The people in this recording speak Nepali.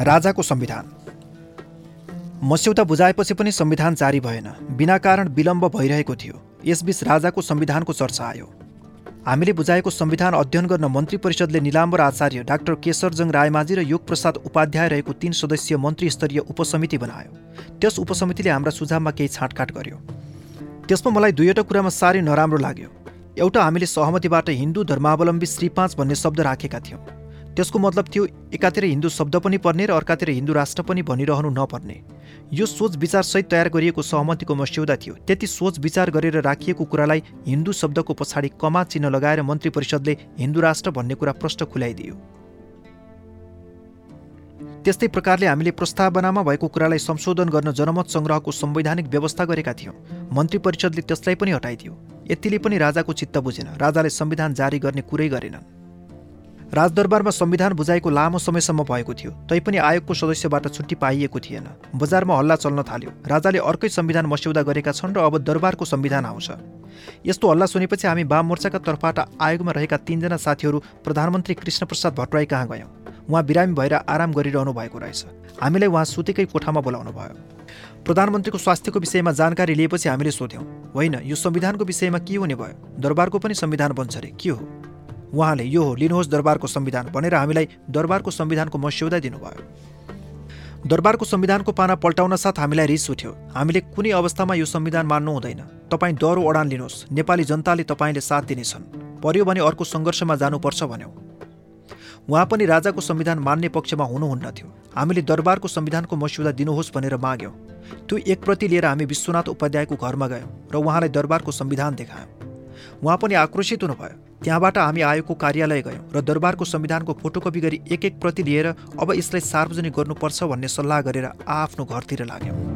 राजाको संविधान। मस्यौदा बुझाएपछि पनि संविधान जारी भएन। बिना कारण विलम्ब भइरहेको थियो। यसबीच राजाको संविधानको चर्चा आयो। हामीले बुझाएको संविधान अध्ययन गर्न मन्त्री परिषदले निलाम्बर आचार्य डाक्टर केशरजङ रायमाझी र योग प्रसाद उपाध्याय रहेको तीन सदस्यीय मन्त्री स्तरीय उपसमिति बनायो। त्यस उपसमितिले हाम्रा सुझावमा केही छाँटकाट गर्यो। त्यसमा मलाई दुईवटा कुरामा साह्रै नराम्रो लाग्यो। एउटा हामीले सहमतिबाट हिन्दू धर्मावलम्बी श्री पाँच भन्ने शब्द राखेका थियौँ। त्यसको मतलब थियो एकातिर हिन्दू शब्द पनि पर्ने र अर्कातिर हिन्दू राष्ट्र पनि भनिरहनु नपर्ने। यो सोच विचारसहित तयार गरिएको सहमतिको मस्यौदा थियो। त्यति सोच विचार गरेर राखिएको कुरालाई हिन्दू शब्दको पछाडि कमा चिन्ह लगाएर मन्त्री परिषदले हिन्दू राष्ट्र भन्ने कुरा प्रष्ट खुलाइदियो। त्यस्तै प्रकारले हामीले प्रस्तावनामा भएको कुरालाई संशोधन गर्न जनमत सङ्ग्रहको संवैधानिक व्यवस्था गरेका थियौँ। मन्त्री परिषदले त्यसलाई पनि हटाइदियो। यतिले पनि राजाको चित्त बुझेन। राजाले संविधान जारी गर्ने कुरै गरेनन्। राजदरबारमा संविधान बुझाएको लामो समयसम्म भएको थियो तैपनि आयोगको सदस्यबाट छुट्टी पाइएको थिएन। बजारमा हल्ला चल्न थाल्यो। राजाले अर्कै संविधान मस्यौदा गरेका छन् र अब दरबारको संविधान आउँछ। यस्तो हल्ला सुनेपछि हामी वाम मोर्चाका तर्फबाट आयोगमा रहेका तीनजना साथीहरू प्रधानमन्त्री कृष्णप्रसाद भट्टराई कहाँ गयौँ? उहाँ बिरामी भएर आराम गरिरहनु भएको रहेछ। हामीलाई उहाँ सुतेकै कोठामा बोलाउनु भयो। प्रधानमन्त्रीको स्वास्थ्यको विषयमा जानकारी लिएपछि हामीले सोध्यौँ होइन यो संविधानको विषयमा के हुने भयो? दरबारको पनि संविधान बन्छ अरे के हो? उहाँले यो हो लिनुहोस् दरबारको संविधान भनेर हामीलाई दरबारको संविधानको मस्यौदा दिनुभयो। दरबारको संविधानको पाना पल्टाउन साथ हामीलाई रिस उठ्यो। हामीले कुनै अवस्थामा यो संविधान मान्नु हुँदैन। तपाईँ डह्रो अडान लिनुहोस्। नेपाली जनताले तपाईँले साथ दिनेछन्। पर्यो भने अर्को सङ्घर्षमा जानुपर्छ भन्यौँ। उहाँ पनि राजाको संविधान मान्ने पक्षमा हुनुहुन्न थियो। हामीले दरबारको संविधानको मस्यौदा दिनुहोस् भनेर माग्यौँ। त्यो एक प्रति लिएर हामी विश्वनाथ उपाध्यायको घरमा गयौँ र उहाँलाई दरबारको संविधान देखायौँ। उहाँ पनि आक्रोशित हुनुभयो। त्यहाँबाट हामी आयोगको कार्यालय गयौँ र दरबारको संविधानको फोटोकपी गरी एक एक प्रति लिएर अब यसलाई सार्वजनिक गर्नुपर्छ भन्ने सल्लाह गरेर आफ्नो घरतिर लाग्यौँ।